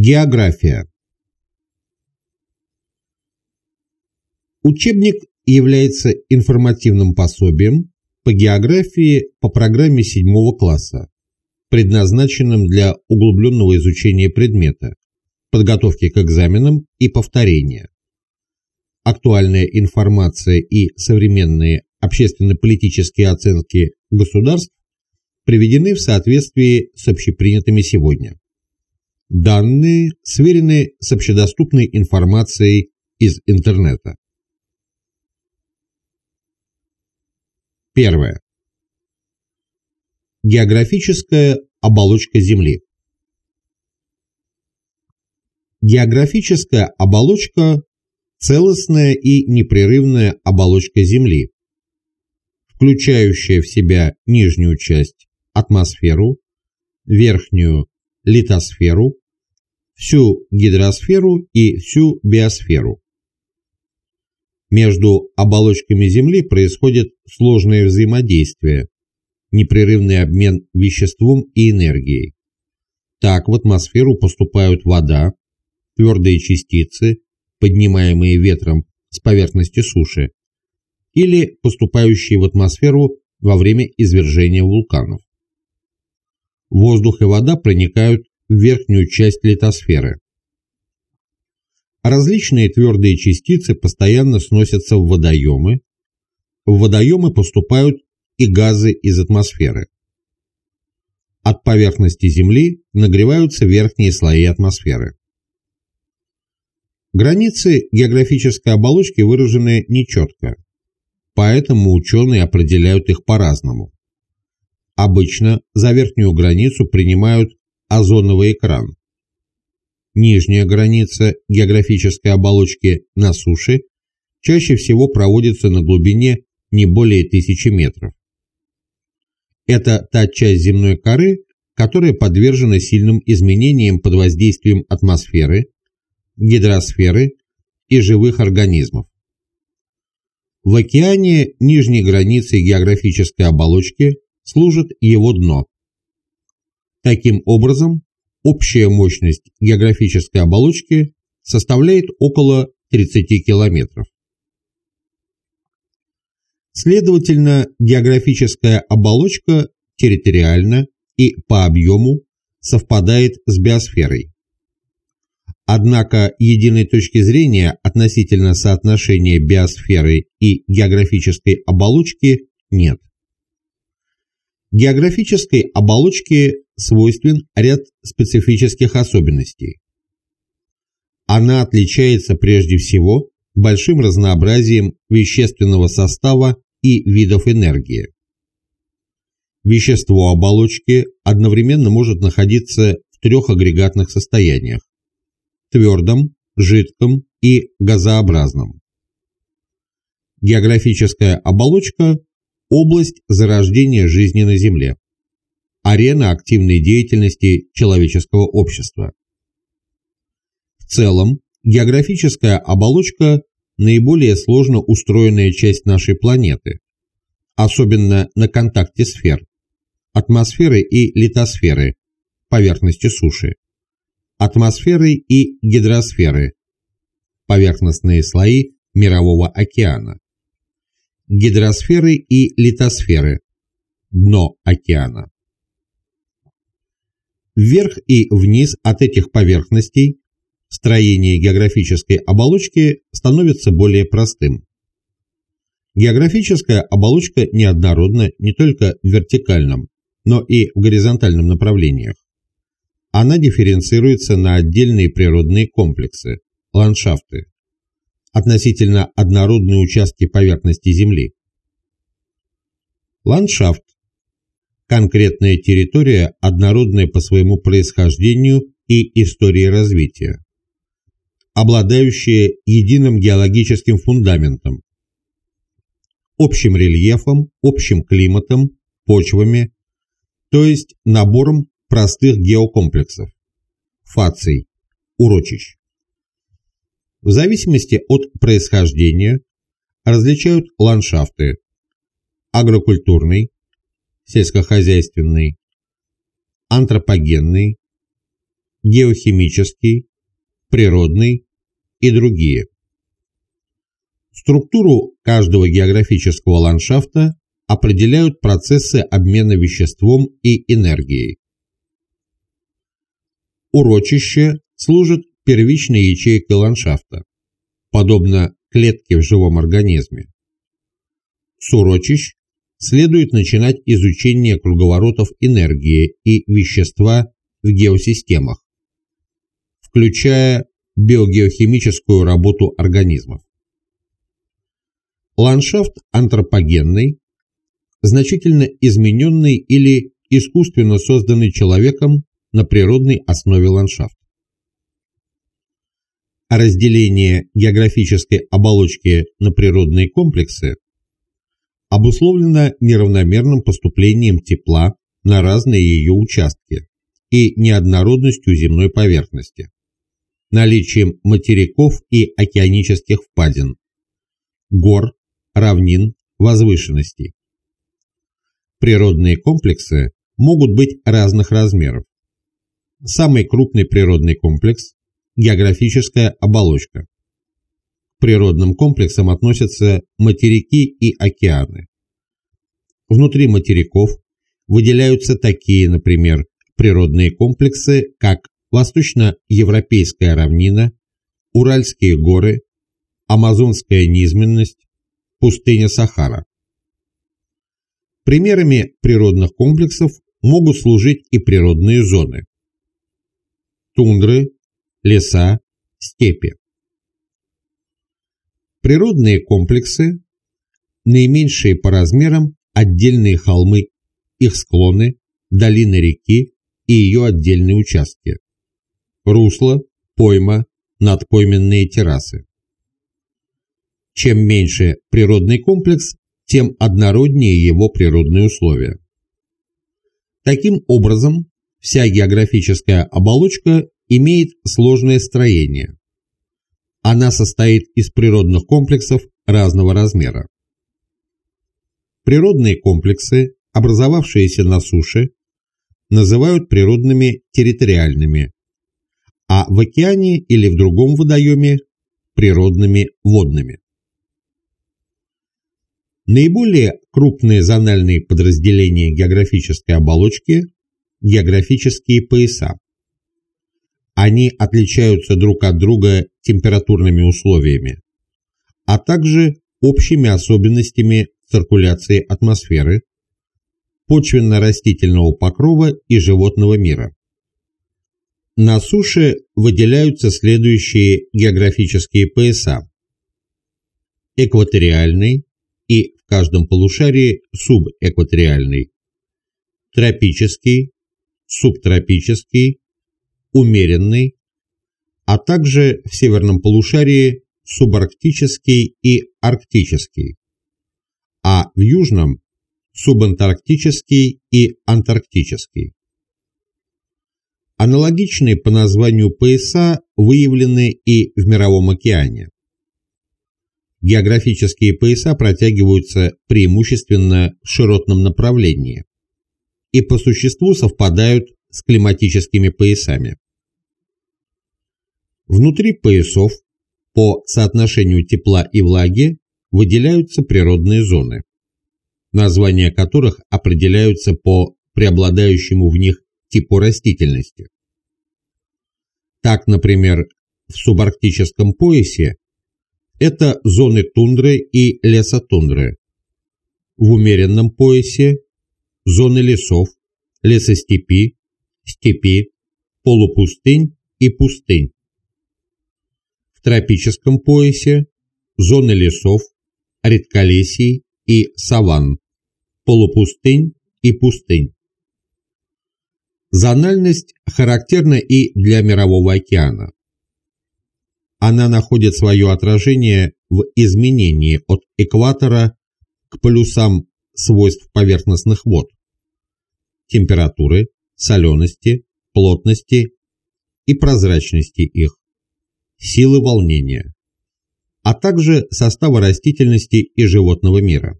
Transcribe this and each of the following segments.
География Учебник является информативным пособием по географии по программе 7 класса, предназначенным для углубленного изучения предмета, подготовки к экзаменам и повторения. Актуальная информация и современные общественно-политические оценки государств приведены в соответствии с общепринятыми сегодня. Данные сверены с общедоступной информацией из интернета. Первое. Географическая оболочка Земли. Географическая оболочка – целостная и непрерывная оболочка Земли, включающая в себя нижнюю часть – атмосферу, верхнюю – литосферу, всю гидросферу и всю биосферу. Между оболочками Земли происходит сложное взаимодействие, непрерывный обмен веществом и энергией. Так в атмосферу поступают вода, твердые частицы, поднимаемые ветром с поверхности суши, или поступающие в атмосферу во время извержения вулканов. Воздух и вода проникают верхнюю часть литосферы. Различные твердые частицы постоянно сносятся в водоемы. В водоемы поступают и газы из атмосферы. От поверхности Земли нагреваются верхние слои атмосферы. Границы географической оболочки выражены нечетко, поэтому ученые определяют их по-разному. Обычно за верхнюю границу принимают озоновый экран, Нижняя граница географической оболочки на суше чаще всего проводится на глубине не более тысячи метров. Это та часть земной коры, которая подвержена сильным изменениям под воздействием атмосферы, гидросферы и живых организмов. В океане нижней границей географической оболочки служит его дно. Таким образом, Общая мощность географической оболочки составляет около 30 километров. Следовательно, географическая оболочка территориально и по объему совпадает с биосферой. Однако единой точки зрения относительно соотношения биосферы и географической оболочки нет. Географической оболочке свойствен ряд специфических особенностей. Она отличается прежде всего большим разнообразием вещественного состава и видов энергии. Вещество оболочки одновременно может находиться в трех агрегатных состояниях – твердом, жидком и газообразном. Географическая оболочка область зарождения жизни на Земле, арена активной деятельности человеческого общества. В целом, географическая оболочка – наиболее сложно устроенная часть нашей планеты, особенно на контакте сфер, атмосферы и литосферы, поверхности суши, атмосферы и гидросферы, поверхностные слои Мирового океана гидросферы и литосферы, дно океана. Вверх и вниз от этих поверхностей строение географической оболочки становится более простым. Географическая оболочка неоднородна не только в вертикальном, но и в горизонтальном направлениях. Она дифференцируется на отдельные природные комплексы, ландшафты, относительно однородные участки поверхности Земли. Ландшафт – конкретная территория, однородная по своему происхождению и истории развития, обладающая единым геологическим фундаментом, общим рельефом, общим климатом, почвами, то есть набором простых геокомплексов, фаций, урочищ. В зависимости от происхождения различают ландшафты агрокультурный, сельскохозяйственный, антропогенный, геохимический, природный и другие. Структуру каждого географического ландшафта определяют процессы обмена веществом и энергией. Урочище служит первичной ячейкой ландшафта, подобно клетке в живом организме. С урочищ следует начинать изучение круговоротов энергии и вещества в геосистемах, включая биогеохимическую работу организмов. Ландшафт антропогенный, значительно измененный или искусственно созданный человеком на природной основе ландшафт. Разделение географической оболочки на природные комплексы обусловлено неравномерным поступлением тепла на разные ее участки и неоднородностью земной поверхности, наличием материков и океанических впадин, гор, равнин, возвышенностей. Природные комплексы могут быть разных размеров. Самый крупный природный комплекс – географическая оболочка. Природным комплексам относятся материки и океаны. Внутри материков выделяются такие, например, природные комплексы, как Восточноевропейская равнина, Уральские горы, Амазонская низменность, пустыня Сахара. Примерами природных комплексов могут служить и природные зоны. Тундры, леса, степи. Природные комплексы, наименьшие по размерам отдельные холмы, их склоны, долины реки и ее отдельные участки. Русло, пойма, надпойменные террасы. Чем меньше природный комплекс, тем однороднее его природные условия. Таким образом, вся географическая оболочка имеет сложное строение. Она состоит из природных комплексов разного размера. Природные комплексы, образовавшиеся на суше, называют природными территориальными, а в океане или в другом водоеме – природными водными. Наиболее крупные зональные подразделения географической оболочки – географические пояса. Они отличаются друг от друга температурными условиями, а также общими особенностями циркуляции атмосферы, почвенно-растительного покрова и животного мира. На суше выделяются следующие географические пояса. Экваториальный, и в каждом полушарии субэкваториальный, тропический, субтропический, умеренный, также в северном полушарии субарктический и арктический, а в южном субантарктический и антарктический. Аналогичные по названию пояса выявлены и в Мировом океане. Географические пояса протягиваются преимущественно в широтном направлении и по существу совпадают с климатическими поясами. Внутри поясов по соотношению тепла и влаги выделяются природные зоны, названия которых определяются по преобладающему в них типу растительности. Так, например, в субарктическом поясе это зоны тундры и лесотундры. В умеренном поясе – зоны лесов, лесостепи, степи, полупустынь и пустынь. В тропическом поясе – зоны лесов, редколесий и саванн, полупустынь и пустынь. Зональность характерна и для Мирового океана она находит свое отражение в изменении от экватора к полюсам свойств поверхностных вод, температуры, солености, плотности и прозрачности их, силы волнения, а также состава растительности и животного мира.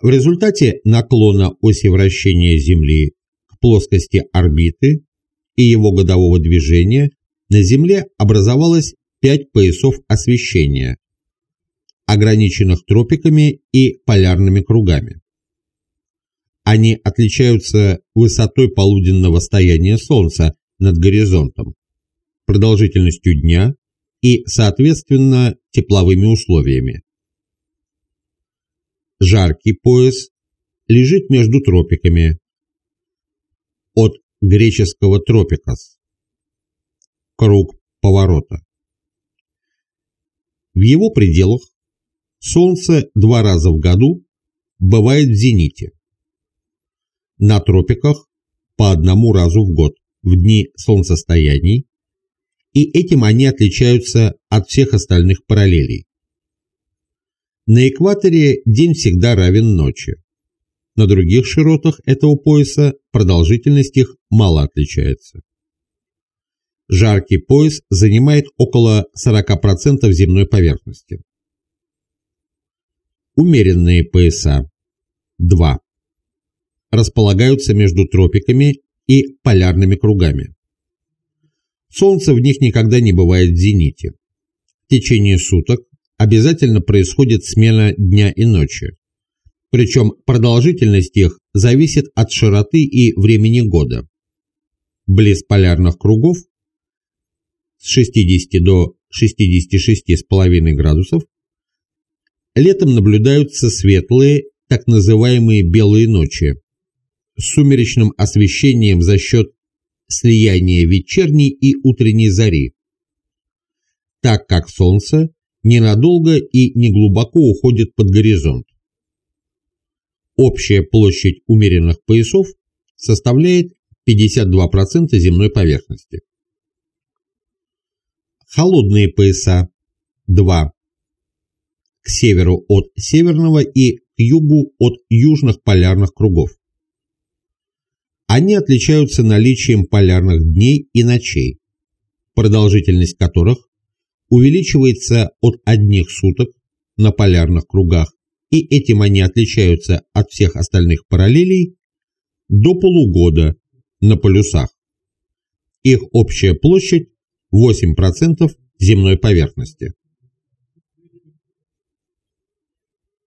В результате наклона оси вращения Земли к плоскости орбиты и его годового движения на Земле образовалось пять поясов освещения, ограниченных тропиками и полярными кругами. Они отличаются высотой полуденного стояния Солнца над горизонтом, продолжительностью дня и, соответственно, тепловыми условиями. Жаркий пояс лежит между тропиками от греческого тропикос – круг поворота. В его пределах Солнце два раза в году бывает в зените. На тропиках по одному разу в год в дни солнцестояний, и этим они отличаются от всех остальных параллелей. На экваторе день всегда равен ночи. На других широтах этого пояса продолжительность их мало отличается. Жаркий пояс занимает около 40% земной поверхности. Умеренные пояса 2. Располагаются между тропиками и полярными кругами. Солнце в них никогда не бывает в зените. В течение суток обязательно происходит смена дня и ночи. Причем продолжительность их зависит от широты и времени года. Близ полярных кругов с 60 до 66,5 градусов летом наблюдаются светлые, так называемые белые ночи, с сумеречным освещением за счет слияния вечерней и утренней зари, так как Солнце ненадолго и неглубоко уходит под горизонт. Общая площадь умеренных поясов составляет 52% земной поверхности. Холодные пояса 2. К северу от северного и к югу от южных полярных кругов. Они отличаются наличием полярных дней и ночей, продолжительность которых увеличивается от одних суток на полярных кругах, и этим они отличаются от всех остальных параллелей, до полугода на полюсах. Их общая площадь 8% земной поверхности.